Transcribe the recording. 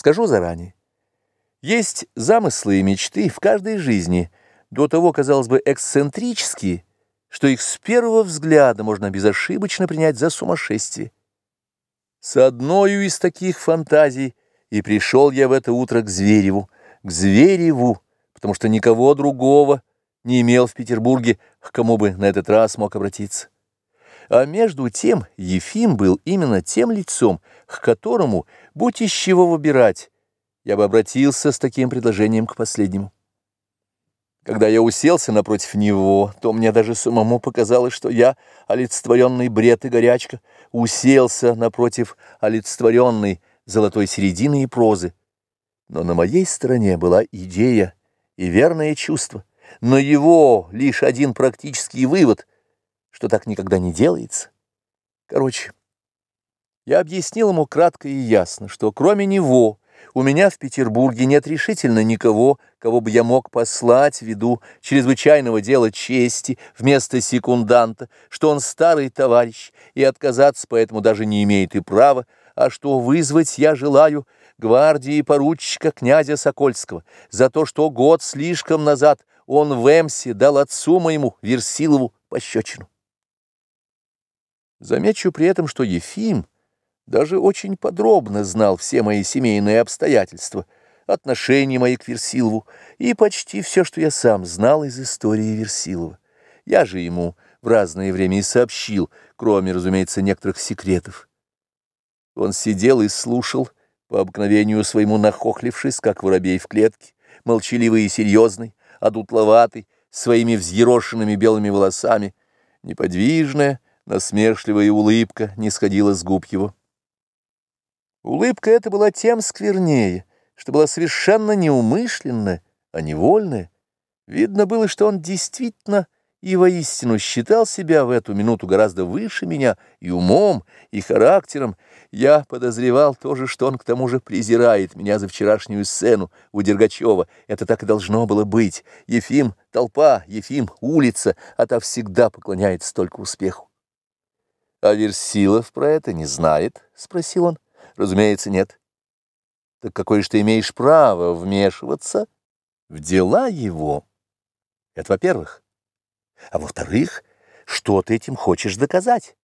Скажу заранее. Есть замыслы и мечты в каждой жизни, до того, казалось бы, эксцентрические, что их с первого взгляда можно безошибочно принять за сумасшествие. С одной из таких фантазий и пришел я в это утро к Звереву, к Звереву, потому что никого другого не имел в Петербурге, к кому бы на этот раз мог обратиться. А между тем Ефим был именно тем лицом, к которому, будь из чего выбирать, я бы обратился с таким предложением к последнему. Когда я уселся напротив него, то мне даже самому показалось, что я, олицетворенный бред и горячка, уселся напротив олицетворенной золотой середины и прозы. Но на моей стороне была идея и верное чувство, но его лишь один практический вывод, что так никогда не делается. Короче, я объяснил ему кратко и ясно, что кроме него у меня в Петербурге нет решительно никого, кого бы я мог послать ввиду чрезвычайного дела чести вместо секунданта, что он старый товарищ и отказаться поэтому даже не имеет и права, а что вызвать я желаю гвардии поручика князя Сокольского за то, что год слишком назад он в Эмсе дал отцу моему Версилову пощечину. Замечу при этом, что Ефим даже очень подробно знал все мои семейные обстоятельства, отношения мои к Версилову и почти все, что я сам знал из истории Версилова. Я же ему в разное время и сообщил, кроме, разумеется, некоторых секретов. Он сидел и слушал, по обыкновению своему нахохлившись, как воробей в клетке, молчаливый и серьезный, одутловатый, своими взъерошенными белыми волосами, неподвижная, Насмешливая улыбка не сходила с губ его. Улыбка эта была тем сквернее, что была совершенно неумышленная, а невольная. Видно было, что он действительно и воистину считал себя в эту минуту гораздо выше меня и умом, и характером. Я подозревал тоже, что он к тому же презирает меня за вчерашнюю сцену у Дергачева. Это так и должно было быть. Ефим — толпа, Ефим — улица, а та всегда поклоняется только успеху. А Версилов про это не знает? — спросил он. — Разумеется, нет. Так какое же ты имеешь право вмешиваться в дела его? Это во-первых. А во-вторых, что ты этим хочешь доказать?